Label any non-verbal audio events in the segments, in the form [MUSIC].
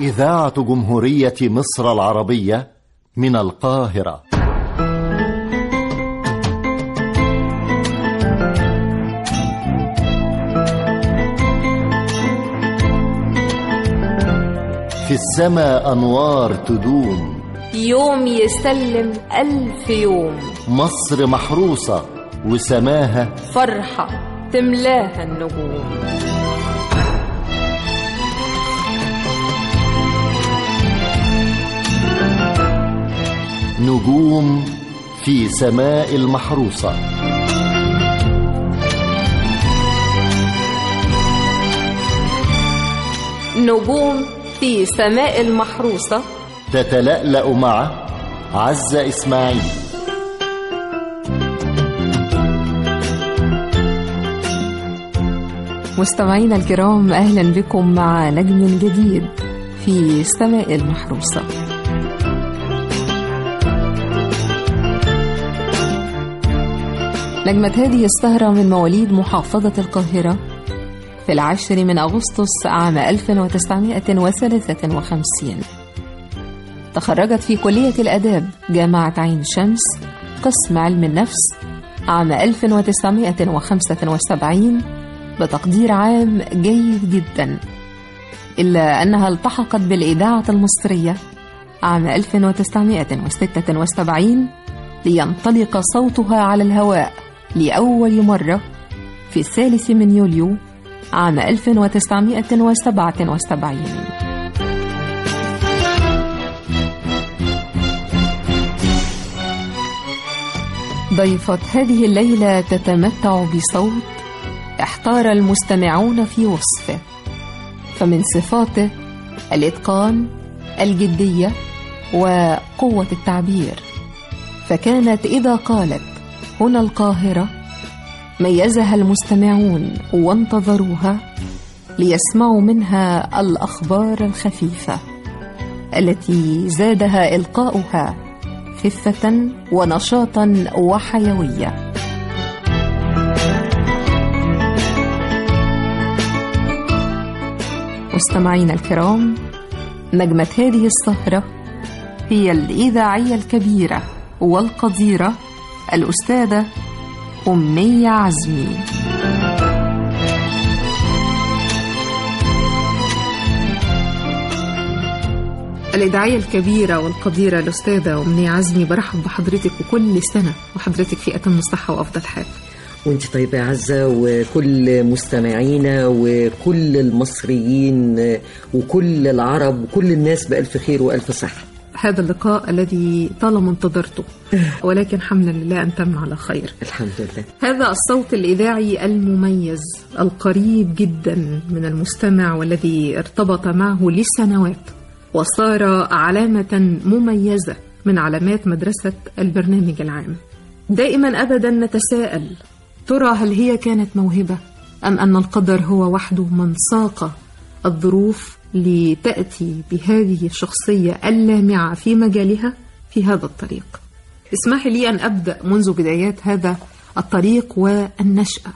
إذاعة جمهورية مصر العربية من القاهرة. في السماء أنوار تدوم. يوم يسلم ألف يوم. مصر محروسة وسماها فرحة تملاها النجوم. نجوم في سماء المحروسة. نجوم في سماء المحروسة. تتلألأ مع عزة إسماعيل. مستمعينا الكرام أهلا بكم مع نجم جديد في سماء المحروسة. نجمة هذه السهرة من مواليد محافظة القاهرة في العاشر من أغسطس عام 1953 تخرجت في كلية الأداب جامعة عين شمس قسم علم النفس عام 1975 بتقدير عام جيد جدا إلا أنها التحقت بالإذاعة المصرية عام 1976 لينطلق صوتها على الهواء. لأول مرة في الثالث من يوليو عام 1977 ضيفة هذه الليلة تتمتع بصوت احتار المستمعون في وصفه فمن صفاته الإتقان الجدية وقوة التعبير فكانت إذا قالت هنا القاهرة. ميزها المستمعون وانتظروها ليسمعوا منها الأخبار الخفيفة التي زادها إلقاؤها خفة ونشاطا وحيوية. مستمعينا الكرام نجمة هذه السهرة هي الإذاعية الكبيرة والقديرة الأستاذة أمية عزمي. الإذاعية الكبيرة والقديرة الأستاذة أمنية عزمي برحب بحضرتك وكل سنة وحضرتك في أتم الصحة وأفضل حال. وأنت طيبة يا عزة وكل مستمعينا وكل المصريين وكل العرب وكل الناس بألف خير وألف صحة. هذا اللقاء الذي طالما انتظرته. [LAUGHS] ولكن حمدا لله أن تم على خير. الحمد لله. هذا الصوت الإذاعي المميز القريب جدا من المستمع والذي ارتبط معه لسنوات وصار علامة مميزة من علامات مدرسة البرنامج العام. دائما أبدا نتساءل ترى هل هي كانت موهبة أم أن القدر هو وحده من ساق الظروف لتأتي بهذه الشخصية اللامعة في مجالها في هذا الطريق. اسمحي لي أن أبدأ منذ بدايات هذا الطريق والنشأة.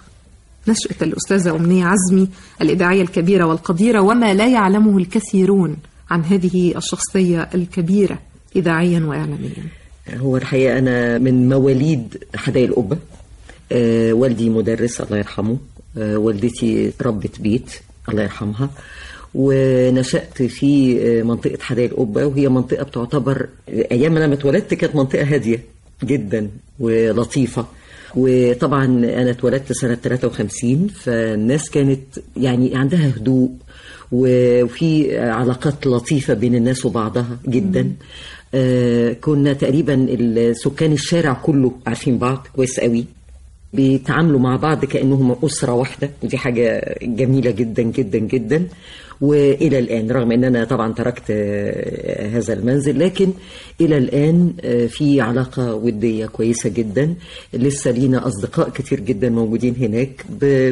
نشأة الأستاذة أمنية عزمي الإذاعية الكبيرة والقديرة وما لا يعلمه الكثيرون عن هذه الشخصية الكبيرة إذاعيا وإعلاميا. هو الحقيقة أنا من مواليد حدائق القبة آه والدي مدرس الله يرحمه. آه والدتي ربة بيت الله يرحمها. ونشأت في منطقة حدائق القبة وهي منطقة بتعتبر أيام أنا اتولدت كانت منطقة هادية جدا ولطيفة. وطبعا أنا اتولدت سنة 53 فالناس كانت يعني عندها هدوء وفي علاقات لطيفة بين الناس وبعضها جدا. آه كنا تقريبا سكان الشارع كله عارفين بعض كويس قوي. بيتعاملوا مع بعض كأنهم أسرة واحدة. ودي حاجة جميلة جدا جدا جدا. وإلى الآن رغم إن أنا طبعا تركت هذا المنزل لكن إلى الآن في علاقة ودية كويسة جدا. لسه لينا أصدقاء كتير جدا موجودين هناك.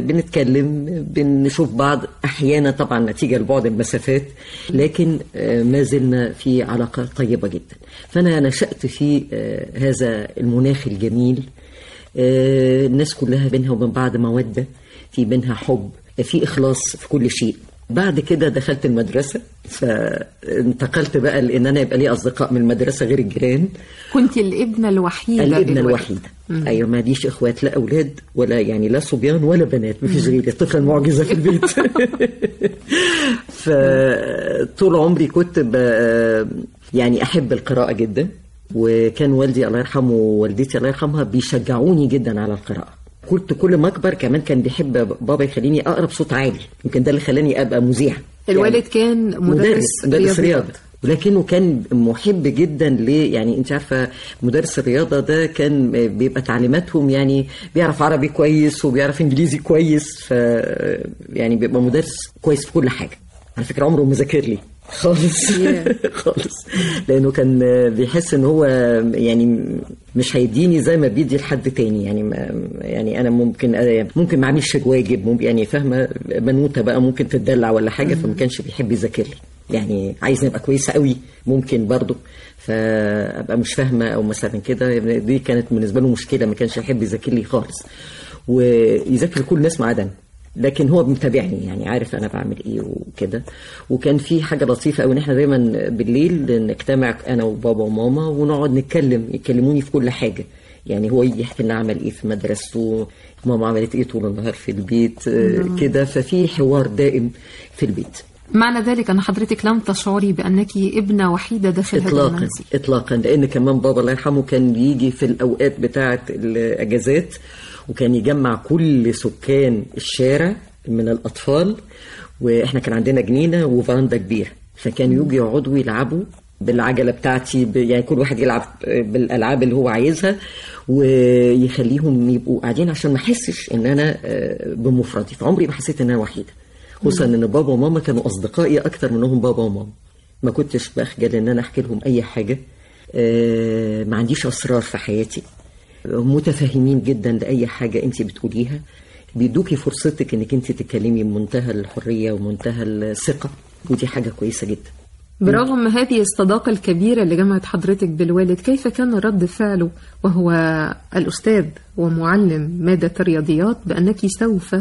بنتكلم بنشوف بعض. أحيانا طبعا نتيجة لبعد المسافات لكن ما زلنا في علاقة طيبة جدا. فأنا نشأت في هذا المناخ الجميل. الناس كلها بينها وبين بعض مودة في بينها حب في إخلاص في كل شيء. بعد كده دخلت المدرسة فانتقلت بقى لأن أنا يبقى لي أصدقاء من المدرسة غير الجيران. كنت الابنة الوحيدة الابنة. الوحيدة. أيوة ما ليش إخوات لا أولاد ولا يعني لا صبيان ولا بنات ما فيش غيري الطفلة المعجزة في البيت. [LAUGHS] فطول عمري كنت ب... يعني أحب القراءة جدا. وكان والدي الله يرحمه ووالدتي الله يرحمها بيشجعوني جدا على القراءة. كنت كل ما أكبر كمان كان بيحب بابا يخليني أقرأ بصوت عالي. يمكن ده اللي خلاني أبقى مذيع. الوالد كان مدرس, مدرس. رياضة. ولكنه كان محب جدا ليه يعني أنت عارفة مدرس الرياضة ده كان بيبقى تعليماتهم يعني بيعرف عربي كويس وبيعرف إنجليزي كويس ف يعني بيبقى مدرس كويس في كل حاجة. على فكرة عمره ما ذاكر لي. خالص. [LAUGHS] خالص. لأنه كان بيحس إن هو يعني مش هيديني زي ما بيدي لحد تاني. يعني ما يعني أنا ممكن ممكن ما اعملش واجب ممكن يعني فاهمة؟ بنوته بقى ممكن تتدلع ولا حاجة فما كانش بيحب يذاكر لي. يعني عايزني أبقى كويسة قوي ممكن برضه. فأبقى مش فاهمة أو مثلا كده. دي كانت بالنسبة له مشكلة ما كانش يحب يذاكر لي خالص. ويذاكر كل الناس ما عدا. لكن هو متابعني يعني عارف أنا بعمل إيه وكده. وكان في حاجة لطيفة قوي إن إحنا دايما بالليل نجتمع أنا وبابا وماما ونقعد نتكلم يكلموني في كل حاجة. يعني هو يحكي لنا عمل إيه في مدرسته ماما عملت إيه طول النهار في البيت آه، كده. ففي حوار دائم في البيت. معنى ذلك أن حضرتك لم تشعري بأنك ابنة وحيدة داخل هذا اطلاقا المنزل. اطلاقا. لأن كمان بابا الله يرحمه كان بيجي في الأوقات بتاعة الأجازات وكان يجمع كل سكان الشارع من الأطفال وإحنا كان عندنا جنينة وفراندا كبيرة. فكان يجي يقعدوا يلعبوا بالعجلة بتاعتي يعني كل واحد يلعب بالألعاب اللي هو عايزها ويخليهم يبقوا قاعدين عشان ما أحسش إن أنا آه، بمفردي. فعمري ما حسيت إن أنا وحيدة. خصوصا إن بابا وماما كانوا أصدقائي أكتر منهم بابا وماما. ما كنتش بخجل إن أنا أحكي لهم أي حاجة آه، ما عنديش أسرار في حياتي. متفاهمين جدا لأي حاجة أنت بتقوليها. بيدوكي فرصتك إنك أنت تتكلمي بمنتهى الحرية ومنتهى الثقة. ودي حاجة كويسة جدا. برغم هذه الصداقة الكبيرة اللي جمعت حضرتك بالوالد كيف كان رد فعله وهو الأستاذ ومعلم مادة الرياضيات بأنك سوف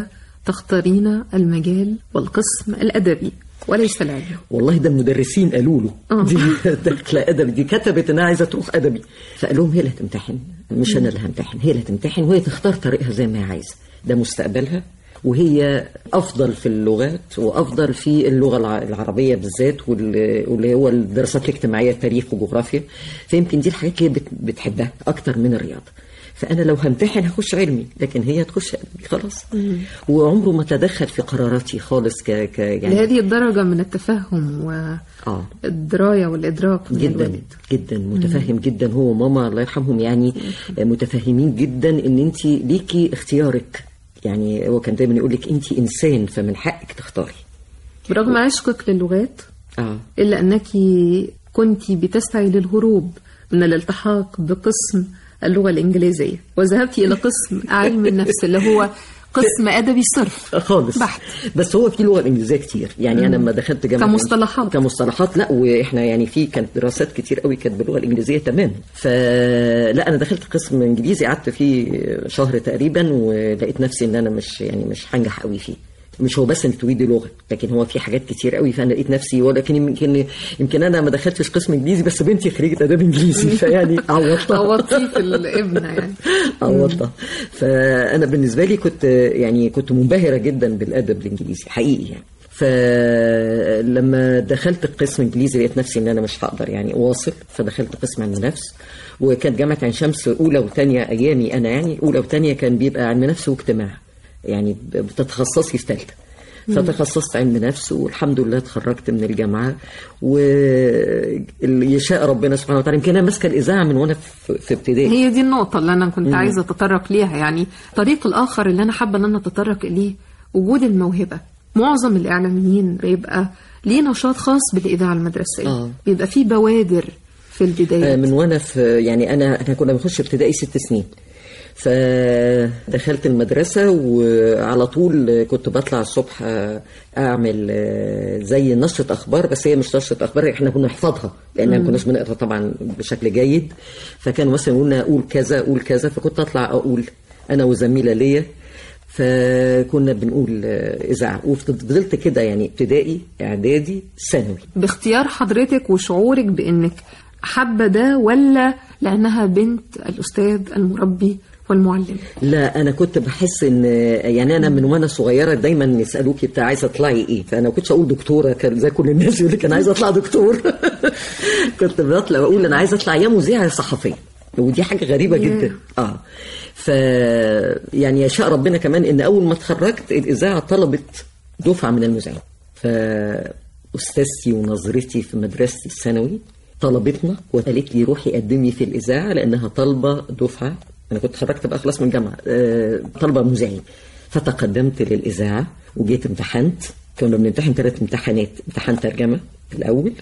تختارين المجال والقسم الأدبي؟ وليس العلمي والله ده المدرسين قالوا له. آه. دي [LAUGHS] داخله أدبي. دي كتبت إنها عايزة تروح أدبي. فقال لهم هي اللي هتمتحن. مش أنا اللي همتحن. هي اللي هتمتحن وهي تختار طريقها زي ما هي عايزة. ده مستقبلها. وهي أفضل في اللغات وأفضل في اللغة الع- العربية بالذات وال- واللي هو الدراسات الاجتماعية تاريخ وجغرافيا. فيمكن دي الحاجات اللي بتحبها أكتر من الرياضة. فأنا لو همتحن هخش علمي لكن هي هتخش أدبي خلاص. وعمره ما تدخل في قراراتي خالص ك, ك يعني لهذه الدرجة من التفهم والدراية والإدراك من جدا جدا. متفهم جدا. هو وماما الله يرحمهم يعني متفهمين جدا إن أنت ليكي اختيارك. يعني هو كان دايما يقول لك أنت إنسان فمن حقك تختاري. برغم عشقك للغات آه. إلا أنك كنت بتسعي للهروب من الالتحاق بقسم اللغة الإنجليزية. وذهبت إلى قسم علم النفس اللي هو قسم [LAUGHS] أدبي صرف. خالص. بحت. بس هو في لغة إنجليزية كتير. يعني أنا لما دخلت جامعة كمصطلحات. كمصطلحات. لا وإحنا يعني في كانت دراسات كتير قوي كانت باللغة الإنجليزية تمام. فلا أنا دخلت قسم إنجليزي قعدت فيه شهر تقريبا ولقيت نفسي إن أنا مش يعني مش هنجح قوي فيه. مش هو بس انك تريدي لغه لكن هو في حاجات كتير قوي. فأنا لقيت نفسي ولكن يمكن يمكن أنا ما دخلتش قسم إنجليزي بس بنتي خريجة آداب إنجليزي [LAUGHS] فيعني عوضتها. عوضتيه في الابنة يعني. [LAUGHS] عوضتها. فأنا بالنسبة لي كنت يعني كنت منبهرة جدا بالأدب الإنجليزي حقيقي يعني. فلما دخلت القسم إنجليزي لقيت نفسي إن أنا مش هقدر يعني أواصل فدخلت قسم علم نفس. وكانت جامعة عين شمس أولى وثانيه أيامي أنا يعني أولى وثانيه كان بيبقى علم نفس واجتماع. يعني بتتخصصي في ثالثه فتخصصت علم نفس والحمد لله اتخرجت من الجامعة واللي يشاء ربنا سبحانه وتعالى. يمكن أنا ماسكة الإذاعة من وأنا في في ابتدائي. هي دي النقطة اللي أنا كنت عايزة أتطرق ليها. يعني الطريق الآخر اللي أنا حابة أن أنا أتطرق إليه وجود الموهبة. معظم الإعلاميين بيبقى ليه نشاط خاص بالإذاعة المدرسية. آه. بيبقى فيه بوادر في آه، البداية من وأنا في يعني انا إحنا كنا بنخش ابتدائي ست سنين. فدخلت المدرسة وعلى طول كنت بطلع الصبح آه، أعمل آه، زي نشرة أخبار بس هي مش نشرة أخبار إحنا كنا نحفظها لأن ما كناش بنقرأ طبعا بشكل جيد. فكان مثلا يقولنا أقول كذا أقول كذا فكنت أطلع أقول أنا وزميلة ليا. فكنا بنقول آه، اذاعه وفضلت كده يعني ابتدائي إعدادي ثانوي. باختيار حضرتك وشعورك بإنك حابة ده ولا لأنها بنت الأستاذ المربي والمعلم. لا أنا كنت بحس إن يعني أنا من وأنا صغيرة دايما يسألوكي بتاع عايزة تطلعي إيه؟ فأنا ما كنتش أقول دكتورة كان زي كل الناس يقول لك أنا عايزة أطلع دكتور. [LAUGHS] كنت بطلع أقول أنا عايزة أطلع يا مذيعة يا صحفية. ودي حاجة غريبة. جدا. آه. ف يعني يشاء ربنا كمان إن أول ما اتخرجت الإذاعة طلبت دفعة من المذيعين فأستاذتي ونظرتي في مدرستي الثانوي طلبتنا وقالت لي روحي قدمي في الإذاعة لأنها طالبة دفعة أنا كنت اتخرجت بقى خلاص من الجامعة آه، طالبه مذيعين فتقدمت للإذاعة وجيت امتحنت. كنا بنمتحن ثلاث امتحانات امتحان ترجمة الأول.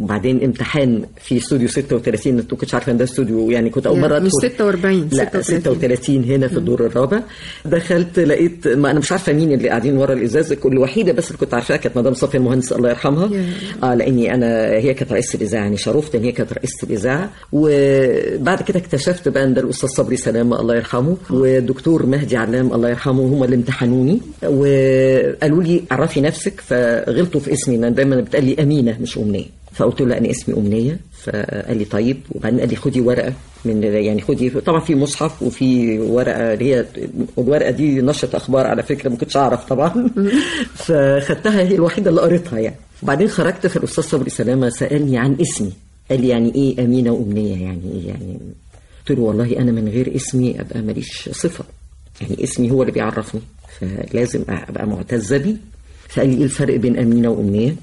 وبعدين امتحان في استوديو 36 انت كنتش عارفة ان ده استوديو يعني كنت أول مرة مش أدخل. 46 لا 36. 36 هنا في الدور الرابع. دخلت لقيت ما أنا مش عارفة مين اللي قاعدين ورا الإزاز الوحيده بس اللي كنت عارفاها كانت مدام صفيه المهندس الله يرحمها. آه لأني أنا هي كانت رئيسة الإذاعة يعني شرفت إن هي كانت رئيسة الإذاعة. وبعد كده اكتشفت بقى إن ده الأستاذ صبري سلامه الله يرحمه والدكتور مهدي علام الله يرحمه هم اللي امتحنوني. وقالوا لي عرفي نفسك فغلطوا في اسمي لأن دايما بتقال لي أمينة مش أمنية. فقلت له أنا اسمي أمنية. فقال لي طيب. وبعدين قال لي خدي ورقة من يعني خدي طبعا في مصحف وفي ورقة اللي هي الورقة دي نشرة أخبار على فكرة ما كنتش أعرف طبعا. [LAUGHS] فخدتها هي الوحيدة اللي قريتها يعني. وبعدين خرجت فالاستاذ صبري سلامة سألني عن اسمي. قال لي يعني إيه أمينة وأمنية؟ يعني إيه يعني؟ قلت له والله أنا من غير اسمي أبقى ماليش صفة. يعني اسمي هو اللي بيعرفني. فلازم أبقى معتزه بيه. فقال لي إيه الفرق بين أمينة وأمنية؟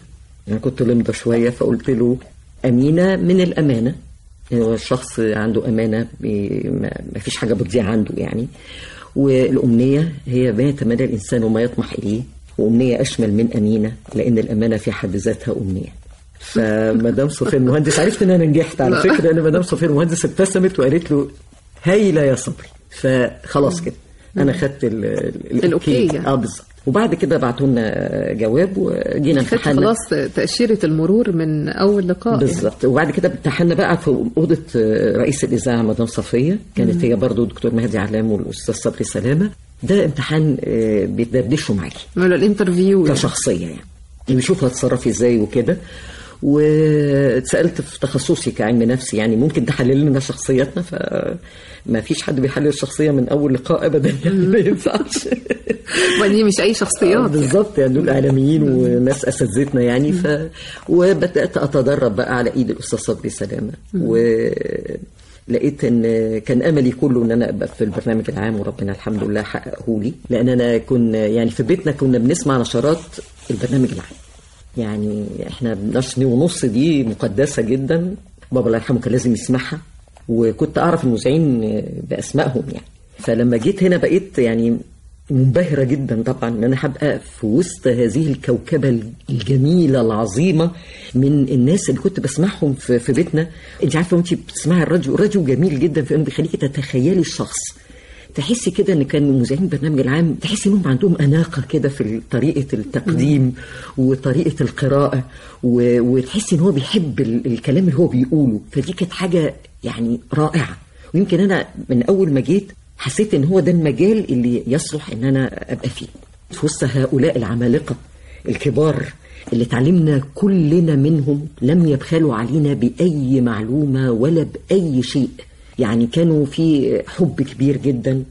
أنا كنت لمضه شوية فقلت له أمينة من الأمانة. هو الشخص عنده بي- ما فيش حاجة بتضيع عنده يعني. والأمنية هي ما يتمنى الإنسان وما يطمح إليه. وأمنية أشمل من أمينة لأن الأمانة في حد ذاتها أمنية. فمدام صفية المهندس عرفت إن أنا نجحت على. فكرة لأن مدام صفية المهندس ابتسمت وقالت له هايله يا صبري فخلاص كده. أنا خدت ال- ال- الأوكي. يعني. آه بالظبط. وبعد كده بعتوا لنا جواب وجينا امتحنا خلاص تأشيرة المرور من أول لقاء يعني. بالظبط. وبعد كده امتحنا بقى في أوضة رئيس الإذاعة مدام صفية. كانت هي برضو دكتور مهدي علام والأستاذ صبري سلامة. ده امتحان آه، بيتدردشوا معاكي الانترفيو يعني. كشخصية يعني. بيشوفوا هتصرفي إزاي وكده. واتسألت في تخصصي كعلم نفسي يعني ممكن تحلل لنا شخصياتنا فما فيش حد بيحلل الشخصية من أول لقاء ابدا يعني ما ينفعش. [LAUGHS] ودي مش أي شخصيات يعني. بالظبط يعني دول إعلاميين وناس أساتذتنا يعني ف وبدأت أتدرب بقى على إيد الأستاذ صبري سلامة. و لقيت إن كان أملي كله إن أنا أبقى في البرنامج العام وربنا الحمد لله حققه لي لأن أنا كنا يعني في بيتنا كنا بنسمع نشرات البرنامج العام. يعني إحنا نشر ونص دي مقدسة جدا. بابا الله يرحمه كان لازم يسمعها. وكنت أعرف المذيعين بأسمائهم يعني. فلما جيت هنا بقيت يعني منبهرة جدا طبعا إن أنا هبقى في وسط هذه الكوكبة الجميلة العظيمة من الناس اللي كنت بسمعهم في, في بيتنا. أنت عارفة وأنت بتسمعي الراديو الراديو جميل جدا في انه بيخليكي تتخيلي الشخص. تحسي كده إن كان مذيعين البرنامج العام تحسي إنهم عندهم أناقة كده في طريقة التقديم وطريقة القراءة و- وتحسي إن هو بيحب ال- الكلام اللي هو بيقوله. فدي كانت حاجة يعني رائعة. ويمكن أنا من أول ما جيت حسيت إن هو ده المجال اللي يصلح إن أنا أبقى فيه. في وسط هؤلاء العمالقة الكبار اللي اتعلمنا كلنا منهم لم يبخلوا علينا بأي معلومة ولا بأي شيء. يعني كانوا في حب كبير جدا.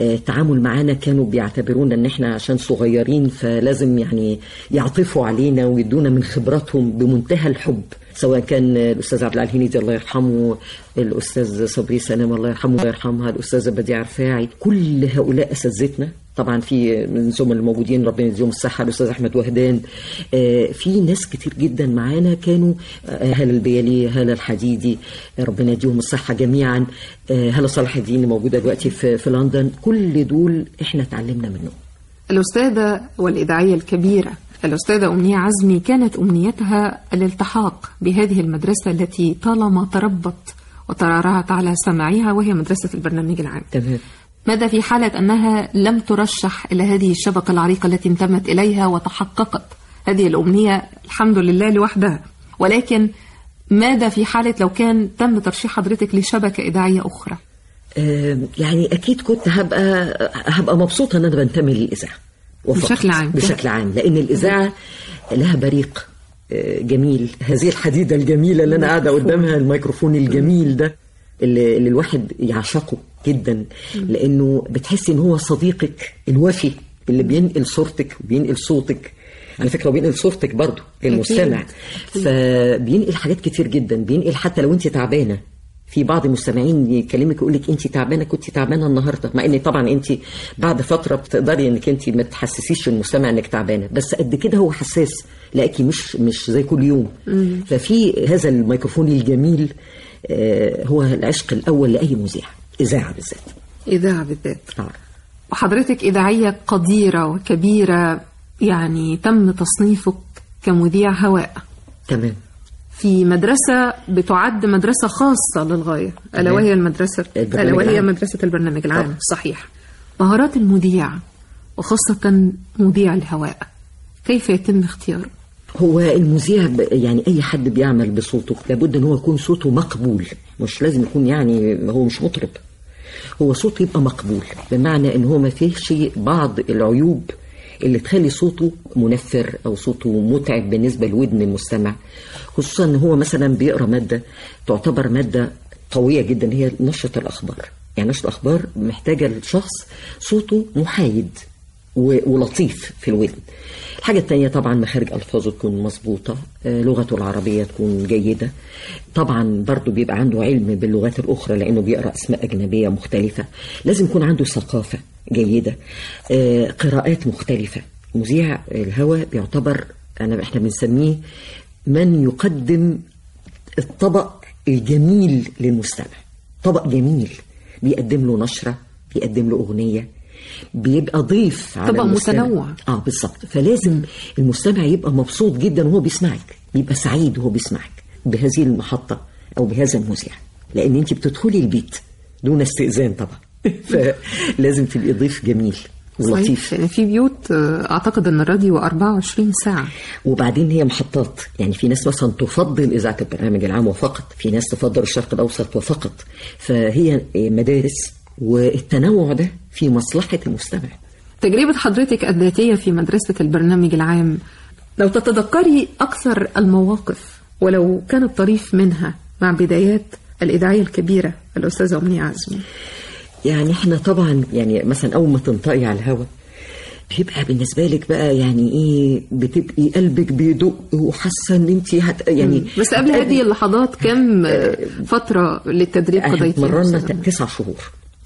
آه، تعامل معانا كانوا بيعتبرونا إن إحنا عشان صغيرين فلازم يعني يعطفوا علينا ويدونا من خبراتهم بمنتهى الحب. سواء كان الأستاذ عبد العال هنيدي الله يرحمه الأستاذ صبري سلام الله يرحمه الله يرحمها الأستاذة بديع رفاعي كل هؤلاء أساتذتنا طبعا في من الزملاء الموجودين ربنا يديهم الصحة. الأستاذ أحمد وهدان آه، في ناس كتير جدا معانا كانوا آه، هلا البيالي هلا الحديدي آه، ربنا يديهم الصحة جميعا. هلا صلاح الدين اللي موجودة دلوقتي في في لندن. كل دول إحنا اتعلمنا منهم. الأستاذة والإذاعية الكبيرة الأستاذة أمنية عزمي كانت أمنيتها الالتحاق بهذه المدرسة التي طالما تربت وترعرعت على سماعها وهي مدرسة البرنامج العام. تمام. ماذا في حالة أنها لم ترشح إلى هذه الشبكة العريقة التي انتمت إليها وتحققت هذه الأمنية؟ الحمد لله لوحدها. ولكن ماذا في حالة لو كان تم ترشيح حضرتك لشبكة إذاعية أخرى؟ آه، يعني أكيد كنت هبقى هبقى مبسوطة إن أنا بنتمي وفقط. بشكل عام. بشكل عام. لأن الإذاعة لها بريق آه، جميل. هذه الحديدة الجميلة اللي أنا قاعدة قدامها الميكروفون الجميل ده اللي, اللي الواحد يعشقه. جدا لأنه بتحس إن هو صديقك الوفي اللي بينقل صورتك وبينقل صوتك. على فكرة وبينقل صورتك برضه للمستمع فبينقل حاجات كتير جدا بينقل حتى لو أنت تعبانة. في بعض المستمعين يكلمك يقول لك أنت تعبانة كنت تعبانة النهارده مع إن طبعا أنت بعد فترة بتقدري إنك أنت ما تحسسيش المستمع إنك تعبانة. بس قد كده هو حساس لاقي مش مش زي كل يوم. ففي هذا الميكروفون الجميل آه، هو العشق الأول لأي مذيع. إذاعة بالذات إذاعة بالذات آه. وحضرتك إذاعية قديرة وكبيرة يعني تم تصنيفك كمذيع هواء تمام في مدرسة بتعد مدرسة خاصة للغاية ألا. وهي المدرسة البرنامج ألا وهي. مدرسة البرنامج العام طبعا. صحيح مهارات المذيع وخاصة مذيع الهواء كيف يتم اختياره؟ هو المذيع يعني أي حد بيعمل بصوته لابد إن هو يكون صوته مقبول مش لازم يكون يعني هو مش مطرب. هو صوته يبقى مقبول بمعنى إن هو ما فيهش بعض العيوب اللي تخلي صوته منفر أو صوته متعب بالنسبة لودن المستمع. خصوصا إن هو مثلا بيقرأ مادة تعتبر مادة قوية جدا هي نشرة الأخبار. يعني نشرة الأخبار محتاجة لشخص صوته محايد. ولطيف في الودن الحاجة التانية طبعا مخارج ألفاظه تكون مظبوطة آه، لغته العربية تكون جيدة. طبعا برضو بيبقى عنده علم باللغات الأخرى لأنه بيقرأ أسماء أجنبية مختلفة. لازم يكون عنده ثقافة جيدة آه، قراءات مختلفة. مذيع الهوى بيعتبر أنا إحنا بنسميه من يقدم الطبق الجميل للمستمع. طبق جميل. بيقدم له نشرة بيقدم له أغنية بيبقى ضيف على طبق المستمع. متنوع. آه بالظبط. فلازم المستمع يبقى مبسوط جدا وهو بيسمعك يبقى سعيد وهو بيسمعك بهذه المحطة أو بهذا المذيع. لأن أنت بتدخلي البيت دون استئذان طبعا. [LAUGHS] فلازم تبقي ضيف جميل ولطيف. صحيح يعني في بيوت آه، أعتقد أن الراديو 24 ساعة. وبعدين هي محطات. يعني في ناس مثلا تفضل إذاعة البرنامج العام وفقط في ناس تفضل الشرق الأوسط وفقط. فهي مدارس والتنوع ده في مصلحة المستمع. تجربة حضرتك الذاتية في مدرسة البرنامج العام لو تتذكري أكثر المواقف ولو كان الطريف منها مع بدايات الإذاعية الكبيرة الأستاذة أمنية عزمي. يعني إحنا طبعا يعني مثلا أول ما تنطقي على الهوا بيبقى بالنسبة لك بقى يعني إيه بتبقي قلبك بيدق وحاسة إن انت هت يعني بس قبل هذه اللحظات كم آه، فترة للتدريب قضيتيها؟ أمنية؟ تسع شهور.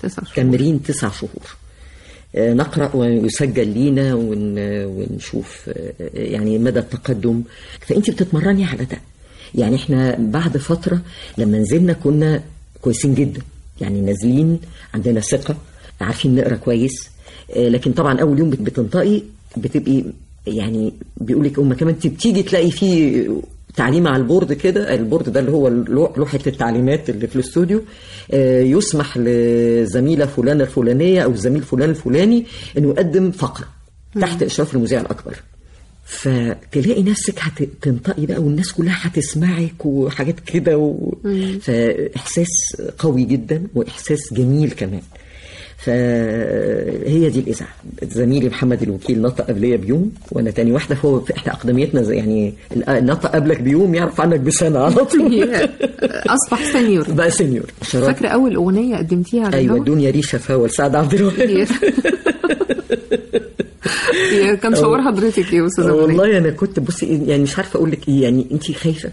تسع شهور. تمرين تسع شهور. آه، نقرأ ويسجل لينا ون... ونشوف آه، يعني مدى التقدم. فأنت بتتمرني على ده. يعني إحنا بعد فترة لما نزلنا كنا كويسين جدا. يعني نازلين عندنا ثقة عارفين نقرأ كويس. آه، لكن طبعا أول يوم بت- بتنطقي بتبقي يعني بيقول لك أما كمان انت بتيجي تلاقي فيه تعليم على ال board كده ال board ده اللي هو لو- لوحة التعليمات اللي في الاستوديو آه، يسمح لزميلة فلانة الفلانية أو الزميل فلان الفلاني إنه يقدم فقرة تحت إشراف المذيع الأكبر. فتلاقي نفسك هتنطقي بقى والناس كلها هتسمعك وحاجات كده و... فإحساس قوي جدا وإحساس جميل كمان. فهي دي الإذاعة. زميلي محمد الوكيل نطق قبلية بيوم وأنا تاني واحدة فهو في إحدى أقدميتنا زي- يعني نطق قبلك بيوم يعرف عنك بسنة على طول. [LAUGHS] أصبح سنيور. بقى سينيور شرف فاكرة أول أغنية قدمتيها على أيوه الهوا؟ الدنيا ريشة فاول سعد عبد الوهاب [LAUGHS] كان شعور حضرتك يا أستاذة أمنية؟ والله أنا كنت بصي يعني مش عارفة أقول لك إيه يعني أنت خايفة.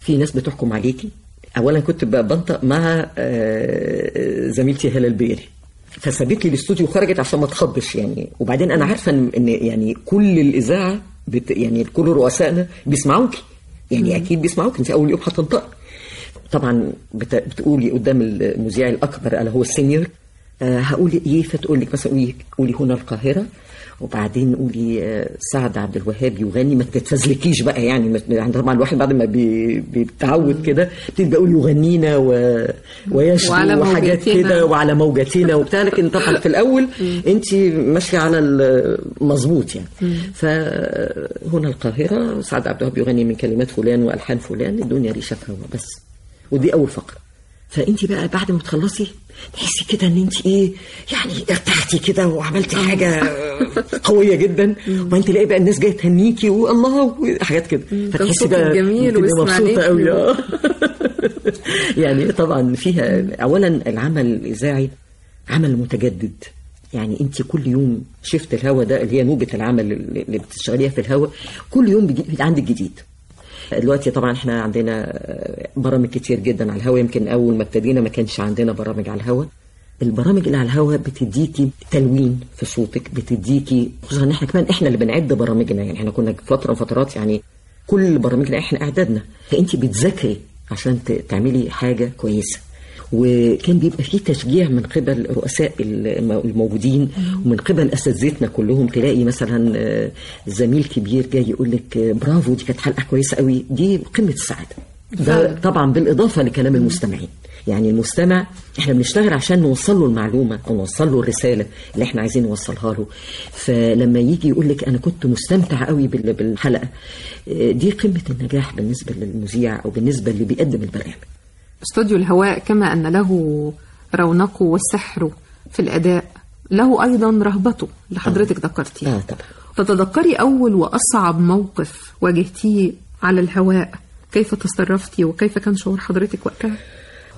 في ناس بتحكم عليكي. اولا كنت بنطق مع آه، زميلتي هاله البيري فسابت لي الاستوديو وخرجت عشان ما تخضش يعني. وبعدين أنا عارفة ان يعني كل الإذاعة بت يعني كل رؤسائنا بيسمعوكي يعني أكيد بيسمعوك. انت أول يوم هتنطقي. طبعا بت- بتقولي قدام المذيع الأكبر اللي هو ال senior آه هقول إيه؟ فتقول لك مثلا قولي قولي هنا القاهرة. وبعدين قولي آه سعد عبد الوهاب يغني ما تتفزلكيش بقى يعني يعني طبعا الواحد بعد ما بي- بيتعود كده بتبقى يقول يغنينا و... ويشكو وعلى وحاجات. كده وعلى موجتنا [LAUGHS] وبتاع لكن طبعا في الأول انت ماشية على المظبوط يعني. فهنا القاهرة سعد عبد الوهاب يغني من كلمات فلان وألحان فلان الدنيا ريشه هوا بس. ودي أول فقرة. فانت بقى بعد ما تخلصي تحسي كده ان انت إيه يعني ارتحتي كده وعملتي حاجة قوية جدا. [LAUGHS] وبعدين تلاقي بقى الناس جاية تهنيكي والله وحاجات كده. فتحسي بقى جميل مبسوطة. قوي آه. [LAUGHS] يعني طبعا فيها اولا العمل الإذاعي عمل متجدد. يعني انت كل يوم شفت الهوا ده اللي هي نوبه العمل اللي بتشتغليها في الهوا كل يوم بيجي عندك جديد. دلوقتي طبعا إحنا عندنا برامج كتير جدا على الهوا. يمكن أول ما ابتدينا ما كانش عندنا برامج على الهوا. البرامج اللي على الهوا بتديكي تلوين في صوتك بتديكي خصوصا ان إحنا كمان إحنا اللي بنعد برامجنا. يعني إحنا كنا فترة فترات يعني كل برامجنا إحنا أعدادنا. فانت بتذاكري عشان تعملي حاجة كويسة. وكان بيبقى فيه تشجيع من قبل رؤساء الم- الموجودين ومن قبل أساتذتنا كلهم. تلاقي مثلا آه، زميل كبير جاي يقول لك آه، برافو دي كانت حلقة كويسة قوي دي قمة السعادة. ده طبعا بالإضافة لكلام المستمعين. يعني المستمع إحنا بنشتغل عشان نوصل له المعلومة أو نوصل له الرسالة اللي إحنا عايزين نوصلها له. فلما يجي يقول لك أنا كنت مستمتع قوي بال- بالحلقة. آه، دي قمة النجاح بالنسبة للمذيع أو بالنسبة اللي بيقدم البرنامج. استوديو الهواء كما أن له رونقه وسحره في الأداء له أيضا رهبته اللي حضرتك ذكرتيها آه طبعا تتذكري أول وأصعب موقف واجهتيه على الهواء كيف تصرفتي وكيف كان شعور حضرتك وقتها؟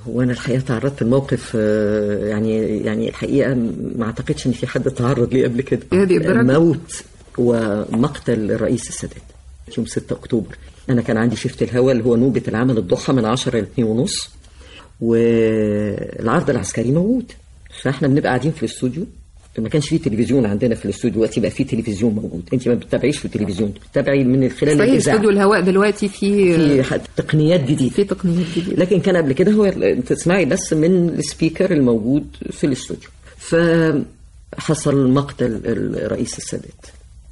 وأنا الحقيقة تعرضت لموقف آه، يعني يعني الحقيقة ما أعتقدش إن في حد تعرض ليه قبل كده؟ موت ومقتل الرئيس السادات يوم 6 أكتوبر. أنا كان عندي شفت الهوا اللي هو نوبة العمل الضحى من 10 ل 2 ونص والعرض العسكري موجود. فإحنا بنبقى قاعدين في الاستوديو. ما كانش فيه تلفزيون عندنا في الاستوديو دلوقتي بقى فيه تلفزيون موجود. أنت ما بتتابعيش في التلفزيون بتتابعي من خلال الإذاعة. استوديو الهواء دلوقتي في في تقنيات جديدة. في تقنيات جديدة. لكن كان قبل كده هو تسمعي بس من السبيكر الموجود في الاستوديو. فحصل مقتل الرئيس السادات.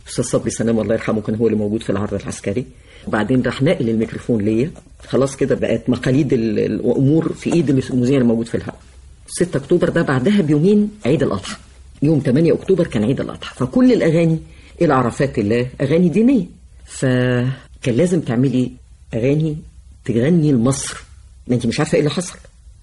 أستاذ صبري سلام الله يرحمه كان هو اللي موجود في العرض العسكري. وبعدين راح نقل الميكروفون ليا. خلاص كده بقت مقاليد ال- الأمور في إيد المذيع الموجود في الهواء 6 أكتوبر ده بعدها بيومين عيد الأضحى. يوم 8 أكتوبر كان عيد الأضحى. فكل الأغاني إلى عرفات الله أغاني دينية. فكان لازم تعملي أغاني تغني لمصر. ما أنت مش عارفة إيه اللي حصل.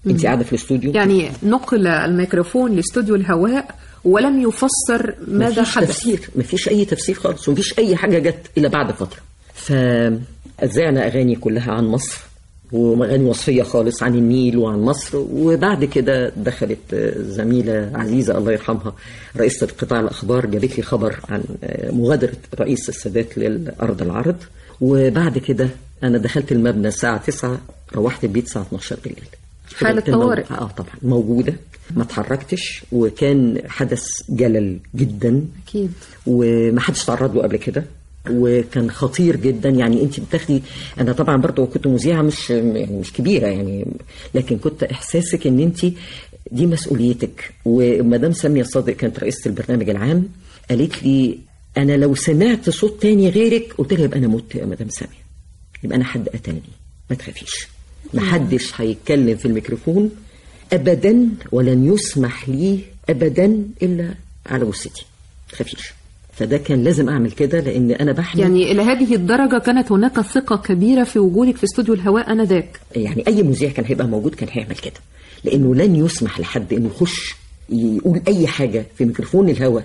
أنت قاعدة في الاستوديو. يعني نقل الميكروفون لإستوديو الهواء ولم يفسر ماذا مفيش حدث. تفسير مفيش أي تفسير خالص ومفيش أي حاجة جت الا بعد فترة. فأذعنا أغاني كلها عن مصر وأغاني وصفية خالص عن النيل وعن مصر وبعد كده دخلت زميلة عزيزة الله يرحمها رئيسة قطاع الأخبار جابت لي خبر عن مغادرة رئيس السادات للأرض العرض. وبعد كده أنا دخلت المبنى الساعة 9 روحت البيت الساعة 12 بالليل. حالة طوارئ. آه طبعا. موجودة. ما اتحركتش وكان حدث جلل جدا. أكيد. وما حدش تعرض له قبل كده. وكان خطير جدا. يعني انت بتاخدي أنا طبعا برضه كنت مذيعة مش يعني مش كبيرة يعني لكن كنت إحساسك إن انت دي مسؤوليتك. ومدام سامية صادق كانت رئيسة البرنامج العام قالت لي أنا لو سمعت صوت تاني غيرك قلت لها يبقى أنا مت يا مدام سامية. يبقى أنا حد قتلني. ما تخافيش. ما حدش هيتكلم في الميكروفون ابدا ولن يسمح لي ابدا إلا على جثتي ما تخافيش فده كان لازم أعمل كده لأن أنا بحلم. يعني إلى هذه الدرجة كانت هناك ثقة كبيرة في وجودك في استوديو الهواء آنذاك. يعني أي مذيع كان هيبقى موجود كان هيعمل كده. لأنه لن يسمح لحد إنه يخش يقول أي حاجة في ميكروفون الهوا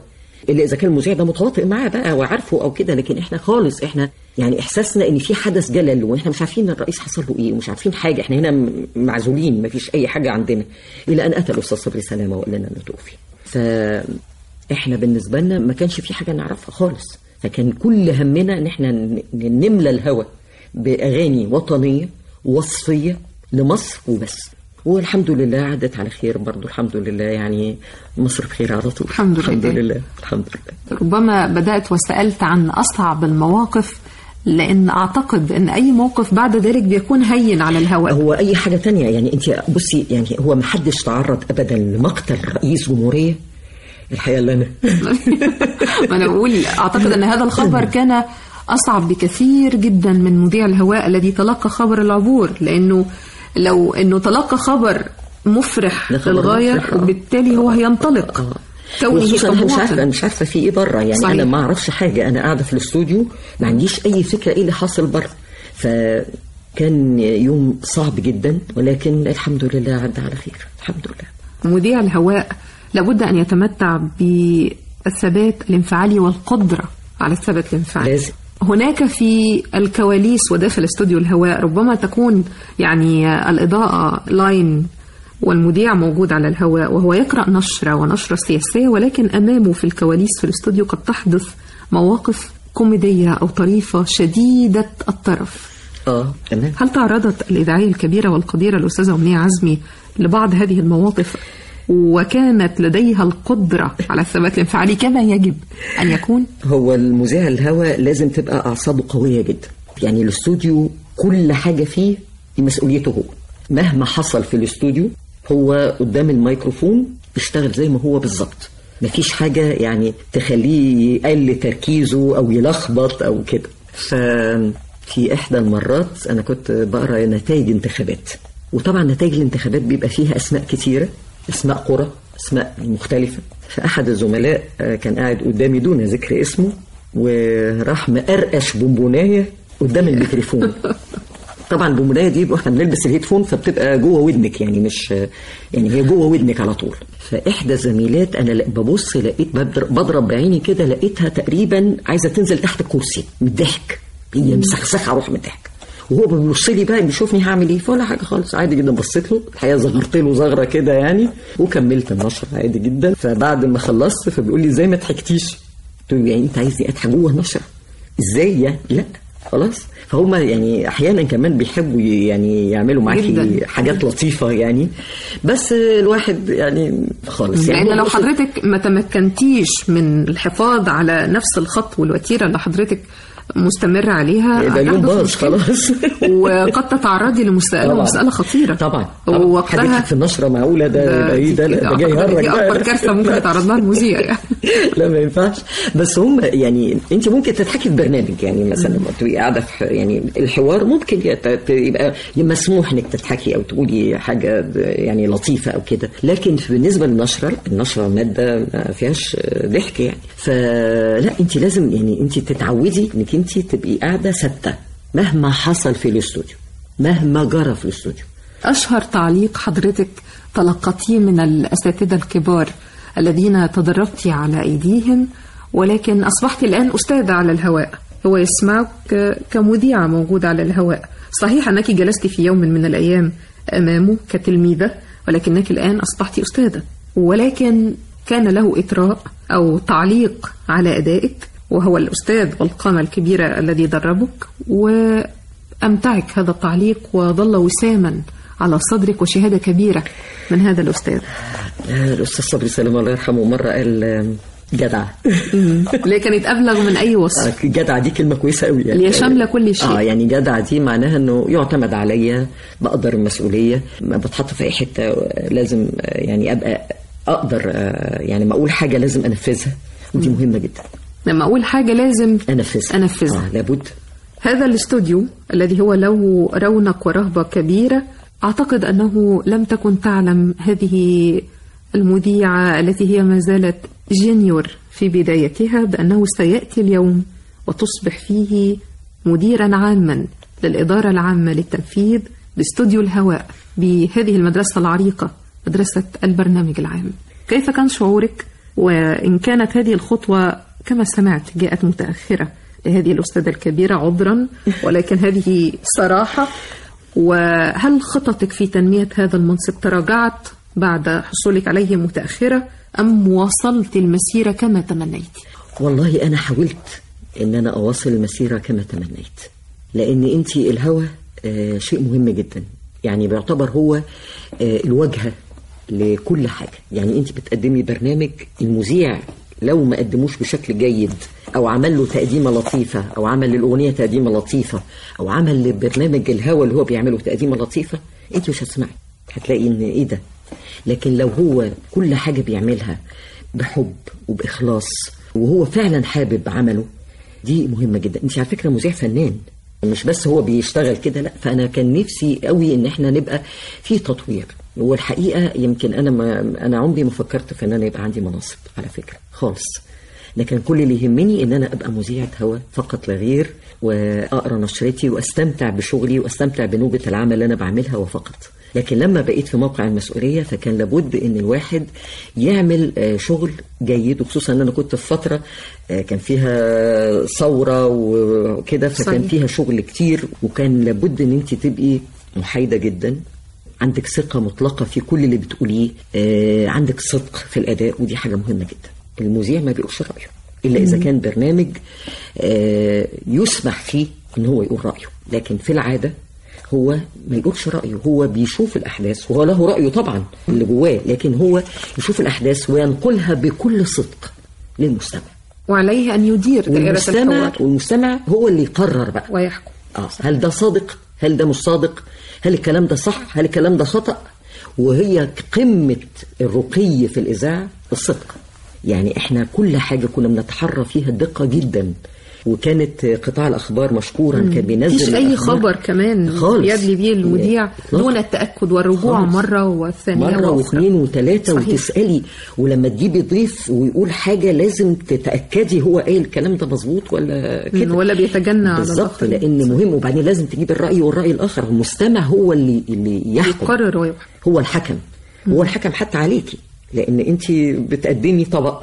إلا إذا كان المذيع ده متواطئ معاه بقى وعارفه أو كده لكن إحنا خالص إحنا يعني إحساسنا إن في حدث جلل وإحنا مش عارفين الرئيس حصل له إيه ومش عارفين حاجة إحنا هنا معزولين ما فيش أي حاجة عندنا إلى أن أتى الأستاذ صبري سلامة وقال لنا انه توفي فاحنا بالنسبة لنا ما كانش في حاجة نعرفها خالص. فكان كل همنا إن إحنا نملى الهوا بأغاني وطنية وصفية لمصر وبس. والحمد لله عدت على خير برضو. الحمد لله يعني مصر بخير على طول. الحمد الحمد لله. لله الحمد لله. ربما بدأت وسألت عن أصعب المواقف لأن أعتقد أن أي موقف بعد ذلك بيكون هين على الهواء. هو أي حاجة تانية. يعني أنت بصي يعني هو ما حدش تعرض ابدا لمقتل رئيس جمهورية. الحقيقة اللي أنا [LAUGHS] ما أنا بقول أعتقد أن هذا الخبر [LAUGHS] كان أصعب بكثير جدا من مذيع الهواء الذي تلقى خبر العبور لأنه لو أنه تلقى خبر مفرح مفرح، آه. وبالتالي هو هينطلق. كونه وخصوصا أنا مش عارفه مش عارفة في إيه بره يعني صحيح. أنا ما أعرفش حاجة. أنا قاعدة في الاستوديو ما عنديش أي فكرة إيه اللي حاصل بره ف كان يوم صعب جدا ولكن الحمد لله عدى على خير. الحمد لله. مذيع الهواء لابد أن يتمتع بالثبات الانفعالي والقدرة على الثبات الانفعالي. لازم. هناك في الكواليس وداخل استوديو الهواء ربما تكون يعني الإضاءة لاين والمذيع موجود على الهواء وهو يقرأ نشرة ونشرة سياسية ولكن أمامه في الكواليس في الاستوديو قد تحدث مواقف كوميدية أو طريفة شديدة الطرف. تمام. هل تعرضت الإذاعية الكبيرة والقديرة الأستاذة أمنية عزمي لبعض هذه المواقف؟ وكانت لديها القدرة على الثبات الانفعالي كما يجب أن يكون. هو المذيع الهوا لازم تبقى أعصابه قوية جدا. يعني الاستوديو كل حاجة فيه مسؤوليته هو. مهما حصل في الاستوديو هو قدام الميكروفون بيشتغل زي ما هو بالظبط. مفيش حاجة يعني تخليه يقل تركيزه أو يلخبط أو كده. ففي إحدى المرات أنا كنت بقرأ نتائج انتخابات. وطبعا نتائج الانتخابات بيبقى فيها أسماء كتيرة. أسماء قرى أسماء مختلفة. فاحد الزملاء آه، كان قاعد قدامي دون ذكر اسمه وراح مقرقش بونبوناية قدام الميكروفون. [LAUGHS] طبعا البونبونايه دي إحنا بنلبس الهيدفون فبتبقى جوه ودنك يعني مش يعني هي جوه ودنك على طول. فإحدى زميلات أنا ببص لقيت بضرب, بضرب بعيني كده لقيتها تقريبا عايزة تنزل تحت الكرسي من الضحك. هي مسخسخة أروح من الضحك. وهو بيبص لي بقى بيشوفني هعمل إيه؟ فولا حاجة خالص. عادي جدا بصيت له. الحقيقة زغرت له زغرة كده يعني. وكملت النشر عادي جدا. فبعد ما خلصت فبيقول لي إزاي ما ضحكتيش؟ قلت له يعني أنت عايزني اضحك جوه النشره إزاي يعني لا. خلاص. فهم يعني أحيانا كمان بيحبوا يعني يعملوا معاكي. حاجات لطيفة يعني. بس الواحد يعني خالص يعني. لأن لو حضرتك ما تمكنتيش من الحفاظ على نفس الخط والوتيرة اللي حضرتك مستمرة عليها. يبقى اليوم باظ. خلاص. [LAUGHS] وقد تتعرضي لمسألة طبعاً. مسألة خطيرة. طبعا. ووقتها حضرتك في النشرة معقولة؟ ده ده إيه؟ ده ده جاي يهرج. أكبر كارثة ممكن يتعرض لها المذيع يعني. [LAUGHS] لا ما ينفعش. بس هم يعني أنت ممكن تضحكي في برنامج يعني مثلا لما تبقي قاعدة في يعني الحوار ممكن يبقى مسموح إنك تضحكي أو تقولي حاجة يعني لطيفة أو كده. لكن بالنسبة للنشرة النشرة مادة ما فيهاش ضحك يعني. فلا أنت لازم يعني أنت تتعودي إنك انت تبقي قاعدة ثابته مهما حصل في الاستوديو مهما جرى في الاستوديو. أشهر تعليق حضرتك تلقتيه من الأساتذة الكبار الذين تدربت على أيديهم ولكن أصبحت الآن أستاذة على الهواء. هو يسمعك كمذيعة موجودة على الهواء. صحيح أنك جلست في يوم من الأيام أمامه كتلميذة ولكنك الآن أصبحت أستاذة. ولكن كان له إطراء أو تعليق على أدائك؟ وهو الأستاذ والقامة الكبيرة الذي دربك وأمتعك هذا التعليق وظل وساما على صدرك وشهادة كبيرة من هذا الأستاذ. الأستاذ صبري سلام الله يرحمه مرة قال جدع. [LAUGHS] اللي كانت أبلغ من أي وصف. آه، جدع دي كلمة كويسة قوي يعني. اللي هي شاملة كل شيء. آه يعني جدع دي معناها إنه يعتمد عليا بقدر المسؤولية ما بتحط في أي حتة آه، لازم آه، يعني أبقى أقدر يعني ما أقول حاجة لازم أنفذها. ودي مهمة جدا. لما أقول حاجة لازم أنفذها. أنفذها. آه لابد. هذا الاستوديو الذي هو له رونق ورهبة كبيرة أعتقد أنه لم تكن تعلم هذه المذيعة التي هي ما زالت junior في بدايتها بأنه سيأتي اليوم وتصبح فيه مديرا عاما للإدارة العامة للتنفيذ باستوديو الهواء بهذه المدرسة العريقة مدرسة البرنامج العام. كيف كان شعورك؟ وإن كانت هذه الخطوة كما سمعت جاءت متأخرة لهذه الأستاذة الكبيرة عذرا ولكن هذه صراحة. وهل خططك في تنمية هذا المنصب تراجعت بعد حصولك عليه متأخرة أم واصلت المسيرة كما تمنيت؟ والله أنا حاولت إن أنا أواصل المسيرة كما تمنيت لأن انت الهوى آه، شيء مهم جدا. يعني بيعتبر هو آه، الواجهه لكل حاجة. يعني انت بتقدمي برنامج المذيع لو ما قدموش بشكل جيد أو عمل له تقديمة لطيفة أو عمل للأغنية تقديمة لطيفة أو عمل لبرنامج الهوى اللي هو بيعمله تقديمة لطيفة أنت مش هتسمعي هتلاقي إن إيه ده؟ لكن لو هو كل حاجة بيعملها بحب وبإخلاص وهو فعلا حابب عمله دي مهمة جدا. أنت على فكرة مذيع فنان مش بس هو بيشتغل كده لأ فأنا كان نفسي قوي إن إحنا نبقى في تطوير. والحقيقة يمكن أنا ما أنا عمري ما فكرت في إن أنا يبقى عندي مناصب على فكرة خالص. لكن كل اللي يهمني إن أنا أبقى مذيعه هوا فقط لا غير وأقرأ نشرتي وأستمتع بشغلي وأستمتع بنوبة العمل اللي أنا بعملها وفقط لكن لما بقيت في موقع المسؤولية فكان لابد إن الواحد يعمل آه، شغل جيد وخصوصا إن أنا كنت في فترة آه، كان فيها ثورة وكده فكان صحيح. فيها شغل كتير وكان لابد إن أنت تبقي محايدة جدا. عندك ثقة مطلقة في كل اللي بتقوليه آه، عندك صدق في الأداء ودي حاجة مهمة جدا. المذيع ما بيقولش رأيه إلا إذا كان برنامج آه، يسمح فيه إن هو يقول رأيه. لكن في العادة هو ما يقولش رأيه هو بيشوف الأحداث وهو له رأيه طبعا اللي جواه لكن هو يشوف الأحداث وينقلها بكل صدق للمستمع. وعليه أن يدير دائرة والمستمع الحوار والمستمع هو اللي يقرر بقى. ويحكم. آه هل ده صادق؟ هل ده مش صادق؟ هل الكلام ده صح؟ هل الكلام ده خطأ؟ وهي قمة الرقي في الإذاعة الصدق. يعني إحنا كل حاجة كنا بنتحرى فيها الدقة جدا. وكانت قطاع الأخبار مشكورا كان بينزل مفيش أي خبر كمان خالص. يدلي بيه المذيع. دون التأكد والرجوع خالص. مرة والثانية مرة. واثنين وثلاثة. وتسألي ولما تجيبي ضيف ويقول حاجة لازم تتأكدي هو قايل الكلام ده مظبوط ولا كده ولا بيتجنى على بالظبط. لأن مهم وبعدين لازم تجيب الرأي والرأي الآخر المستمع هو اللي اللي يحكم يقرر ويحكم هو الحكم هو الحكم حتى عليكي لأن انت بتقدمي طبق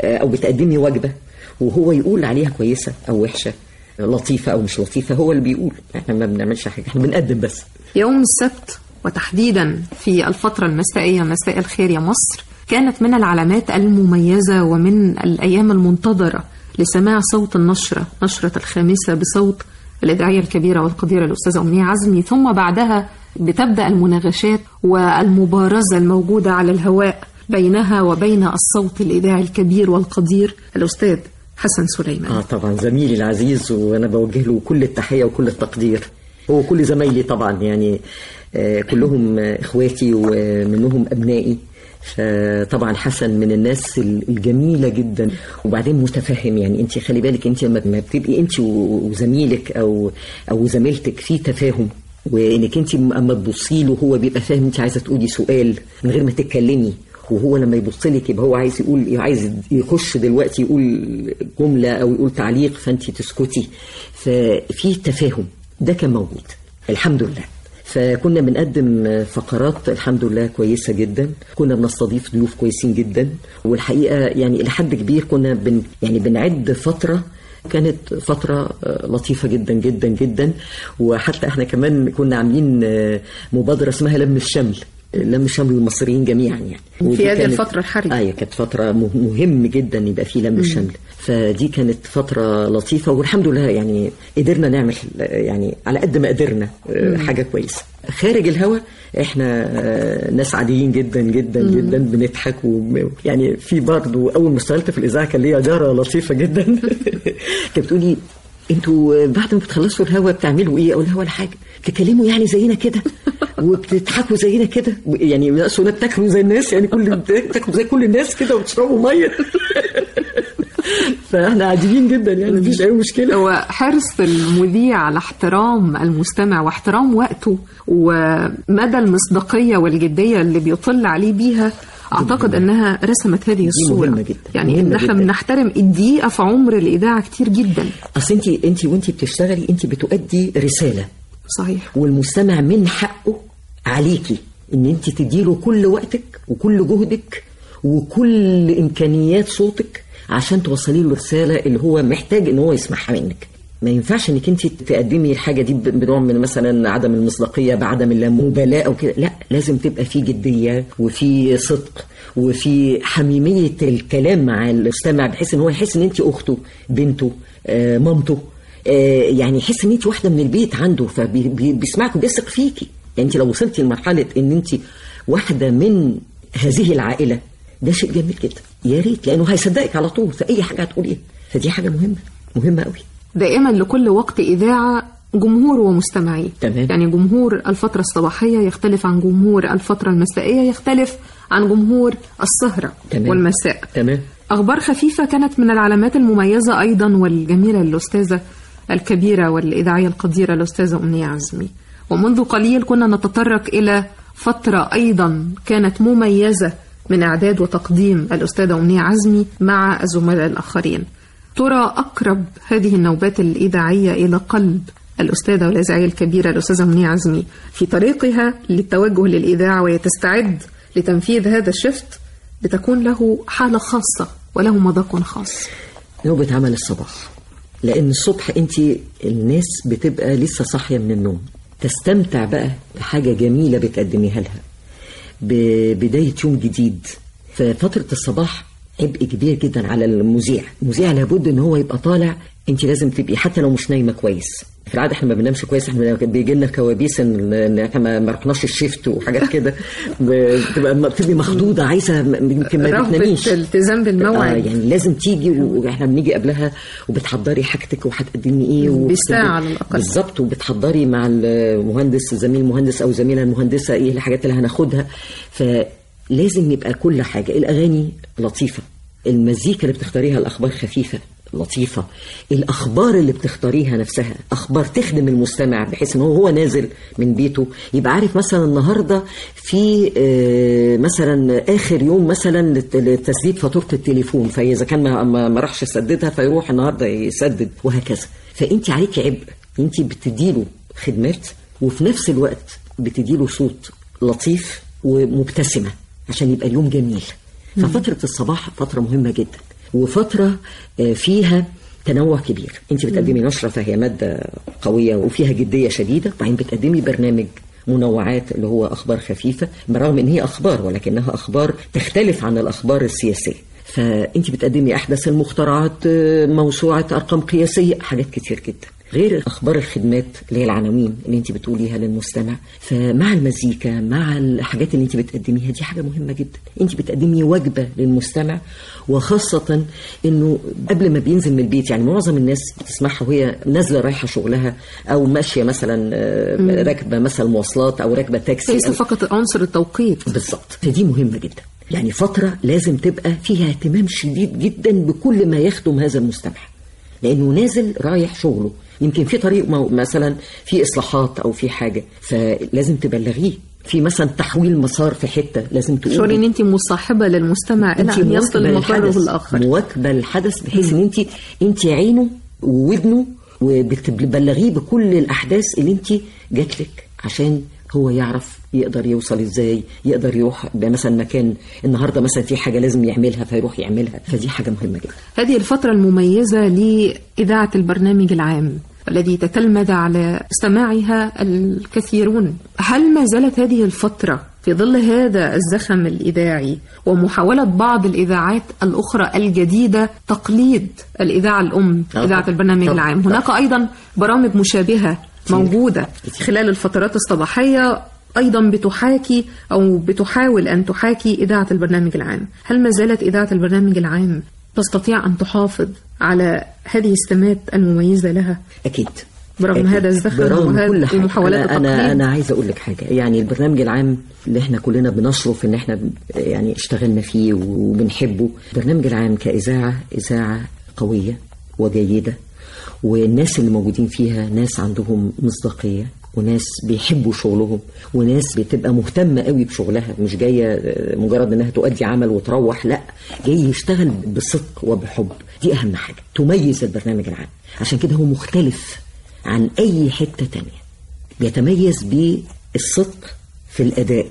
آه، أو بتقدمي وجبة وهو يقول عليها كويسة أو وحشة لطيفة أو مش لطيفة هو اللي بيقول. إحنا ما بنعملش حاجة إحنا بنقدم بس. يوم السبت وتحديدا في الفترة المسائية مساء الخير يا مصر كانت من العلامات المميزة ومن الأيام المنتظرة لسماع صوت النشرة نشرة الخامسة بصوت الإذاعية الكبيرة والقديرة الأستاذة أمنية عزمي ثم بعدها بتبدأ المناغشات والمبارزة الموجودة على الهواء بينها وبين الصوت الإذاعي الكبير والقدير الأستاذ حسن سليمان. آه طبعا. زميلي العزيز وأنا بوجه له كل التحية وكل التقدير. هو كل زمايلي طبعا يعني آه كلهم آه، إخواتي ومنهم أبنائي. فطبعا حسن من الناس الجميلة جدا. وبعدين متفهم يعني انت خلي بالك انت لما ما بتبقي انت وزميلك أو أو زميلتك في تفاهم وإنك انت أما تبصي له هو بيبقى فاهم انت عايزة تقولي سؤال من غير ما تتكلمي. وهو لما يبص لك يبقى هو عايز يقول عايز يخش دلوقتي يقول جملة أو يقول تعليق فأنت تسكتي. ففي تفاهم ده كان موجود. الحمد لله. فكنا بنقدم فقرات الحمد لله كويسة جدا. كنا بنستضيف ضيوف كويسين جدا. والحقيقة يعني لحد كبير كنا بن يعني بنعد فترة كانت فترة لطيفة جدا جدا جدا. وحتى إحنا كمان كنا عاملين مبادرة اسمها لم الشمل. لم شمل المصريين جميعا يعني. في هذه الفترة الحرجة. أيوه كانت فترة مه- مهم جدا يبقى في لم الشمل فدي كانت فترة لطيفة والحمد لله يعني قدرنا نعمل يعني على قد ما قدرنا آه، حاجة كويسة. خارج الهوا إحنا آه، ناس عاديين جدا جدا جدا بنضحك وب- يعني في برضه أول ما اشتغلت في الإذاعة كان ليا جارة لطيفة جدا. [LAUGHS] كانت بتقولي أنتوا بعد ما بتخلصوا الهوا بتعملوا إيه؟ أقول لها ولا حاجة بتتكلموا يعني زينا كده؟ [LAUGHS] وبتضحكوا زينا كده؟ يعني ولا بتاكلوا زي الناس يعني كل بتاكلوا زي كل الناس كده وتشربوا مية. [LAUGHS] فاحنا عاديين جدا يعني مفيش أي مشكلة. هو حرص المذيع على احترام المستمع واحترام وقته ومدى المصداقية والجدية اللي بيطل عليه بيها أعتقد أنها رسمت هذه الصورة. مهمة جدا، يعني مهمة إن إحنا جدا. بنحترم الدقيقة في عمر الإذاعة كتير جدا. أصل انت انت وانت بتشتغلي انت بتؤدي رسالة. صحيح. والمستمع من حقه عليكي إن انت تديله كل وقتك وكل جهدك وكل إمكانيات صوتك عشان توصلي له الرساله اللي هو محتاج إن هو يسمعها منك. ما ينفعش انك انت تقدمي الحاجة دي بنوع من مثلا عدم المصداقية بعدم اللامبالاه أو كده. لا لازم تبقى في جدية وفي صدق وفي حميمية الكلام مع المستمع بحيث إن هو يحس إن انت أخته بنته آه، مامته. آه، يعني يحس إن انت واحدة من البيت عنده فبيسمعك وبيثق فيكي. يعني انت لو وصلتي لمرحلة إن انت واحدة من هذه العائلة ده شيء جميل جدا. يا ريت لأنه هيصدقك على طول. في اي حاجة هتقوليها. فدي حاجة مهمة مهمة قوي دائما لكل وقت إذاعة جمهور ومستمعين تمام. يعني جمهور الفترة الصباحية يختلف عن جمهور الفترة المسائية يختلف عن جمهور السهرة تمام. والمساء. تمام. أخبار خفيفة كانت من العلامات المميزة أيضا والجميلة للأستاذة الكبيرة والإذاعية القديرة الأستاذة أمنية عزمي. ومنذ قليل كنا نتطرق إلى فترة أيضا كانت مميزة من إعداد وتقديم الأستاذة أمنية عزمي مع الزملاء الآخرين. ترى أقرب هذه النوبات الإذاعية إلى قلب الأستاذة والإذاعية الكبيرة الأستاذة أمنية عزمي في طريقها للتوجه للإذاعة وهي تستعد لتنفيذ هذا الشفت بتكون له حالة خاصة وله مذاق خاص. نوبة عمل الصباح. لأن الصبح أنت الناس بتبقى لسه صاحية من النوم. تستمتع بقى بحاجة جميلة بتقدميها لها. ببداية يوم جديد. ففترة الصباح عبء كبير جدا على المذيع. المذيع لابد إن هو يبقى طالع. أنت لازم تبقي حتى لو مش نايمة كويس. في العادة إحنا ما بننامش كويس. إحنا بيجي لنا كوابيس ان إحنا ما رحناش الشيفت وحاجات كده. [LAUGHS] بتبقى بتبقي مخضوضة عايزة يمكن ما بتناميش. الالتزام بالموعد. آه يعني لازم تيجي وإحنا بنيجي قبلها وبتحضري حاجتك وهتقدمي إيه بساعة على الأقل. بالظبط. وبتحضري مع المهندس زميل مهندس أو زميلة المهندسة إيه الحاجات اللي هناخدها. فلازم يبقى كل حاجة. الأغاني لطيفة. المزيكا اللي بتختاريها الأخبار خفيفة لطيفة. الأخبار اللي بتختاريها نفسها أخبار تخدم المستمع بحيث إن هو هو نازل من بيته. يبقى عارف مثلا النهارده في آه، مثلا آخر يوم مثلا لت- لتسديد فاتورة التليفون. فاذا كان ما- راحش يسددها فيروح النهارده يسدد. وهكذا. فانت عليكي عبء. انت بتديله خدمات وفي نفس الوقت بتديله صوت لطيف ومبتسمة. عشان يبقى اليوم جميل. ففترة الصباح فترة مهمة جدا وفترة آه، فيها تنوع كبير. انت بتقدمي نشرة فهي مادة قوية وفيها جدية شديدة وبعدين بتقدمي برنامج منوعات اللي هو أخبار خفيفة برغم إن هي أخبار ولكنها أخبار تختلف عن الأخبار السياسية. فأنت بتقدمي أحدث المخترعات آه، موسوعة أرقام قياسية حاجات كتير جدا. غير أخبار الخدمات اللي هي العناوين اللي انت بتقوليها للمستمع. فمع المزيكا مع الحاجات اللي انت بتقدميها دي حاجة مهمة جدا. انت بتقدمي وجبة للمستمع وخاصة إنه قبل ما بينزل من البيت يعني معظم الناس بتسمعها وهي نازلة رايحة شغلها أو ماشية مثلا آه، راكبة مثلا مواصلات أو راكبة تاكسي ليس فقط عنصر التوقيت. بالظبط. فدي مهمة جدا. يعني فترة لازم تبقى فيها اهتمام شديد جدا بكل ما يخدم هذا المستمع. لأنه نازل رايح شغله. يمكن في طريق مثلا في إصلاحات أو في حاجة فلازم تبلغيه. في مثلا تحويل مسار في حتة لازم تقولي شعوري إن انت مصاحبة للمستمع إلى انت أن يصل لمقره الآخر مواكبة الحدث بحيث إن انت انت عينه وودنه وبتبلغيه بكل الأحداث اللي انت جات لك عشان هو يعرف يقدر يوصل إزاي يقدر يروح مثلا مكان النهارده مثلا في حاجة لازم يعملها فيروح يعملها فدي حاجة مهمة جدا هذه الفترة المميزة لإذاعة البرنامج العام الذي تتلمذ على استماعها الكثيرون هل ما زالت هذه الفترة في ظل هذا الزخم الإذاعي ومحاولة بعض الإذاعات الأخرى الجديدة تقليد الإذاعة الأم آه. إذاعة البرنامج. العام هناك أيضا برامج موجودة خلال الفترات الصباحية أيضا بتحاكي أو بتحاول أن تحاكي إذاعة البرنامج العام. هل ما زالت إذاعة البرنامج العام تستطيع أن تحافظ على هذه السمات المميزة لها؟ أكيد. برغم أكيد. هذا الزخم برغم كل حاجة. ومحاولات أنا, أنا التقليد. أنا عايز أقول لك حاجة. يعني البرنامج العام اللي إحنا كلنا بنشرف إن إحنا يعني اشتغلنا فيه وبنحبه البرنامج العام كإذاعة إذاعة قوية وجيدة. والناس اللي موجودين فيها ناس عندهم مصداقية وناس بيحبوا شغلهم وناس بتبقى مهتمة قوي بشغلها مش جاية آه، مجرد إنها تؤدي عمل وتروح لأ جاي يشتغل بصدق وبحب. دي أهم حاجة تميز البرنامج العام. عشان كده هو مختلف عن أي حتة تانية. بيتميز بالصدق في الأداء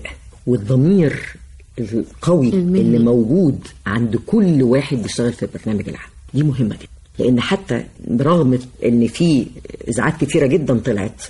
والضمير القوي المهني. اللي موجود عند كل واحد بيشتغل في البرنامج العام. دي مهمة جدا. لأن حتى برغم ان في اذاعات كتيره جدا طلعت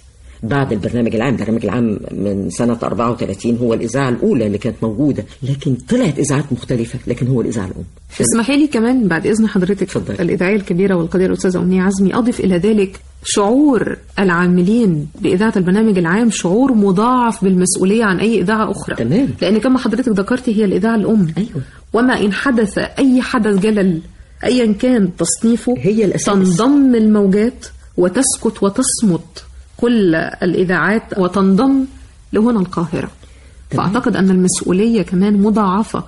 بعد البرنامج العام البرنامج العام من سنة 34 هو الإذاعة الأولى اللي كانت موجودة لكن طلعت إذاعات مختلفة لكن هو الإذاعة الأم اسمحي لي كمان بعد إذن حضرتك اتفضلي. الإذاعية الكبيرة والقديرة الأستاذة أمنية عزمي أضف إلى ذلك شعور العاملين بإذاعة البرنامج العام شعور مضاعف بالمسؤولية عن أي إذاعة أخرى تمام. لأن كما حضرتك ذكرتي هي الإذاعة الأم أيوة. وما إن حدث أي حدث جلل أيا كان تصنيفه هي الأساس. تنضم الموجات وتسكت وتصمت كل الإذاعات وتنضم لهنا القاهرة. تمام. فأعتقد أن المسؤولية كمان مضاعفة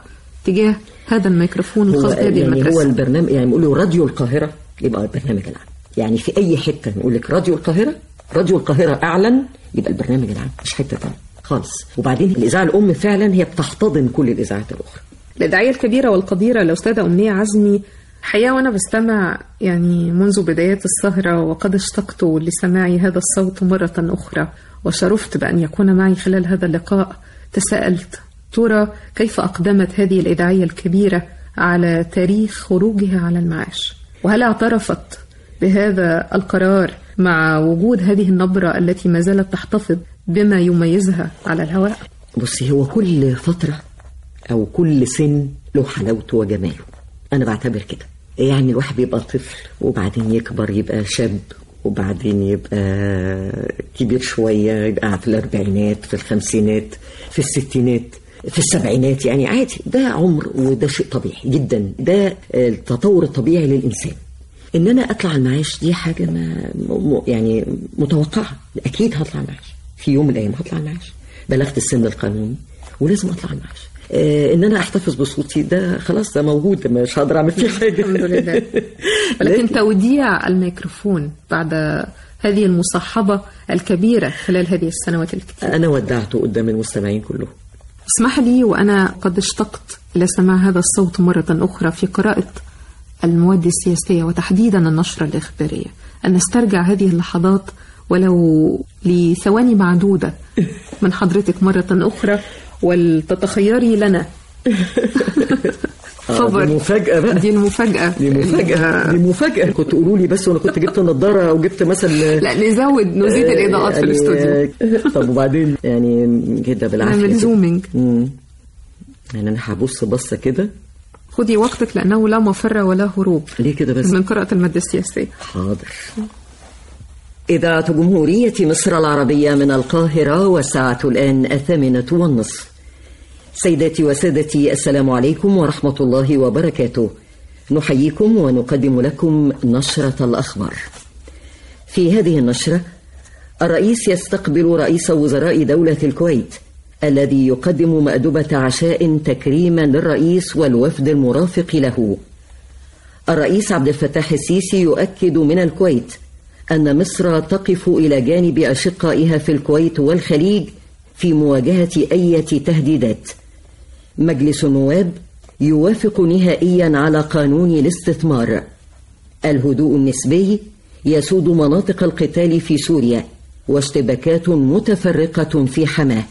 تجاه هذا الميكروفون هو الخاص بهذه يعني هو المدرسة البرنامج يعني بيقولوا راديو القاهرة يبقى البرنامج العام يعني في أي حتة نقول لك راديو القاهرة راديو القاهرة أعلن يبقى البرنامج العام مش حتة تانية خالص. وبعدين الإذاعة الأم فعلا هي بتحتضن كل الإذاعات الأخرى. الإذاعية الكبيرة والقديرة الأستاذة أمنية عزمي حقيقة وأنا بستمع يعني منذ بدايات السهرة وقد اشتقت لسماع هذا الصوت مرة أخرى وشرفت بأن يكون معي خلال هذا اللقاء. تساءلت ترى كيف أقدمت هذه الإذاعية الكبيرة على تاريخ خروجها على المعاش؟ وهل اعترفت بهذا القرار مع وجود هذه النبرة التي ما زالت تحتفظ بما يميزها على الهواء؟ بصي هو كل فترة أو كل سن له حلاوته وجماله. أنا بعتبر كده. يعني الواحد بيبقى طفل وبعدين يكبر يبقى شاب وبعدين يبقى كبير شوية يبقى في الأربعينات في الخمسينات في الستينات في السبعينات يعني عادي. ده عمر وده شيء طبيعي جدا. ده التطور الطبيعي للإنسان. إن أنا أطلع المعاش دي حاجة ما يعني متوقعة. أكيد هطلع المعاش. في يوم من الأيام هطلع المعاش. بلغت السن القانوني ولازم أطلع المعاش. إن أنا أحتفظ بصوتي. ده خلاص ده موجود مش هقدر أعمل فيه حاجة. الحمد لله. [LAUGHS] ولكن توديع الميكروفون بعد هذه المصاحبة الكبيرة خلال هذه السنوات الكثيرة. أنا ودعته قدام المستمعين كلهم. اسمح لي وأنا قد اشتقت إلى سماع هذا الصوت مرة أخرى في قراءة المواد السياسية وتحديدا النشرة الإخبارية. أن نسترجع هذه اللحظات ولو لثواني معدودة من حضرتك مرة أخرى. ولتتخيري لنا. [LAUGHS] آه، دي مفاجاه بقى. دي المفاجأة. دي مفاجاه دي مفاجاه كنت قولوا لي بس وأنا كنت جبت نظاره أو جبت مثلا لا نزود نزيد الإضاءات في يعني- الاستوديو. [LAUGHS] طب وبعدين؟ يعني كده بالعافية نعمل. zooming. يعني أنا هبص بصة كده. خدي وقتك لأنه لا مفر ولا هروب ليه كده بس؟ من قراءة المادة السياسية حاضر. إذاعة جمهورية مصر العربية من القاهرة والساعة الآن الثامنة والنصف. سيداتي وسادتي السلام عليكم ورحمة الله وبركاته. نحييكم ونقدم لكم نشرة الأخبار. في هذه النشرة الرئيس يستقبل رئيس وزراء دولة الكويت الذي يقدم مأدبة عشاء تكريما للرئيس والوفد المرافق له. الرئيس عبد الفتاح السيسي يؤكد من الكويت أن مصر تقف إلى جانب أشقائها في الكويت والخليج في مواجهة أي تهديدات. مجلس النواب يوافق نهائيا على قانون الاستثمار. الهدوء النسبي يسود مناطق القتال في سوريا واشتباكات متفرقة في حماة.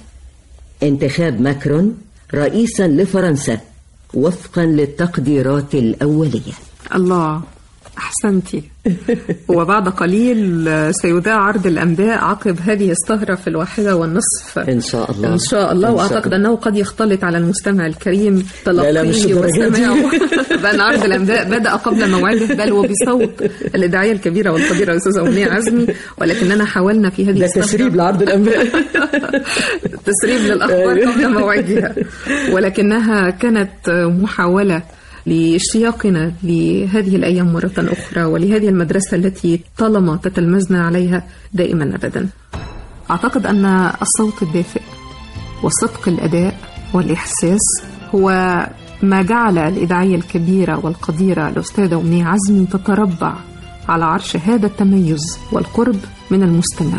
انتخاب ماكرون رئيسا لفرنسا وفقا للتقديرات الأولية. الله أحسنتي وبعد قليل سيذاع عرض الأنباء عقب هذه السهرة في الواحدة والنصف. إن شاء الله. إن شاء الله إن شاء وأعتقد الله. أنه قد يختلط على المستمع الكريم تلقيه. وسماعه. [LAUGHS] بأن عرض الأنباء بدأ قبل موعده بل وبصوت الإذاعية الكبيرة والقديرة الأستاذة أمنية عزمي ولكننا حاولنا في هذه ده تسريب لعرض الأنباء. [LAUGHS] تسريب للأخبار قبل موعدها. ولكنها كانت محاولة لاشتياقنا لهذه الأيام مرة أخرى ولهذه المدرسة التي طالما تتلمذنا عليها دائما أبدا. أعتقد أن الصوت الدافئ وصدق الأداء والإحساس هو ما جعل الإذاعية الكبيرة والقديرة الأستاذة أمنية عزمي تتربع على عرش هذا التميز والقرب من المستمع.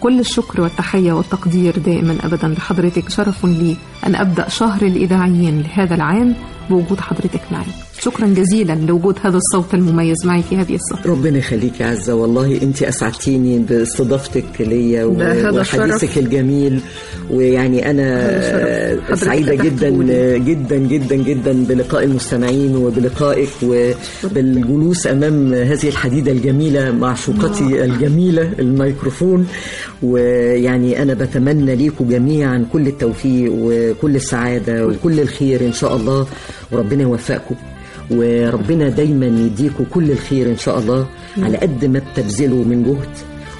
كل الشكر والتحية والتقدير دائما أبدا لحضرتك. شرف لي أن أبدأ شهر الإذاعيين لهذا العام بوجود حضرتك معي شكرا جزيلا لوجود هذا الصوت المميز معي في هذه السهرة ربنا يخليك يا عزة. والله أنت أسعدتيني باستضافتك ليا وحديثك. الجميل. ويعني سعيدة فتحت جدا. جدا جدا جدا بلقاء المستمعين وبلقائك وبالجلوس أمام هذه الحديدة الجميلة معشوقتي الجميلة الميكروفون. ويعني أنا بتمنى ليكم جميعا كل التوفيق وكل السعادة وكل الخير إن شاء الله. وربنا يوفقكم. وربنا دايما يديكم كل الخير إن شاء الله على قد ما بتبذلوا من جهد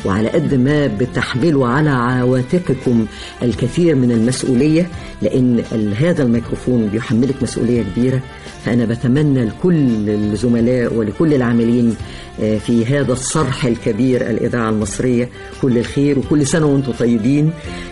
وعلى قد ما بتحملوا على عواتقكم الكثير من المسؤولية لأن هذا الميكروفون بيحملك مسؤولية كبيرة. فأنا بتمنى لكل الزملاء ولكل العاملين آه، في هذا الصرح الكبير الإذاعة المصرية كل الخير وكل سنة وأنتم طيبين.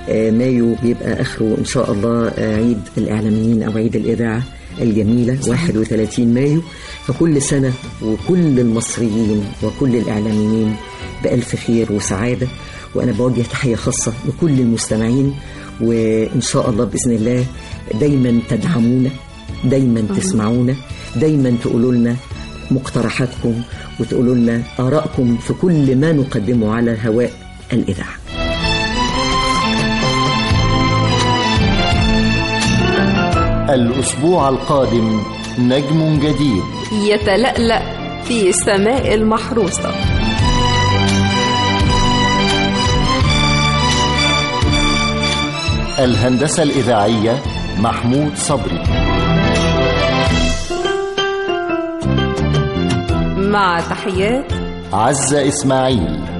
آه، مايو بيبقى آخره إن شاء الله آه، عيد الإعلاميين أو عيد الإذاعة. الجميلة 31 مايو. فكل سنة وكل المصريين وكل الإعلاميين بألف خير وسعادة. وأنا بوجه تحية خاصة لكل المستمعين. وإن شاء الله بإذن الله دايما تدعمونا دايما تسمعونا دايما تقولوا لنا مقترحاتكم وتقولوا لنا آرائكم في كل ما نقدمه على هواء الإذاعة. الأسبوع القادم نجم جديد. يتلألأ في السماء المحروسة. الهندسة الإذاعية محمود صبري. مع تحيات عزة إسماعيل.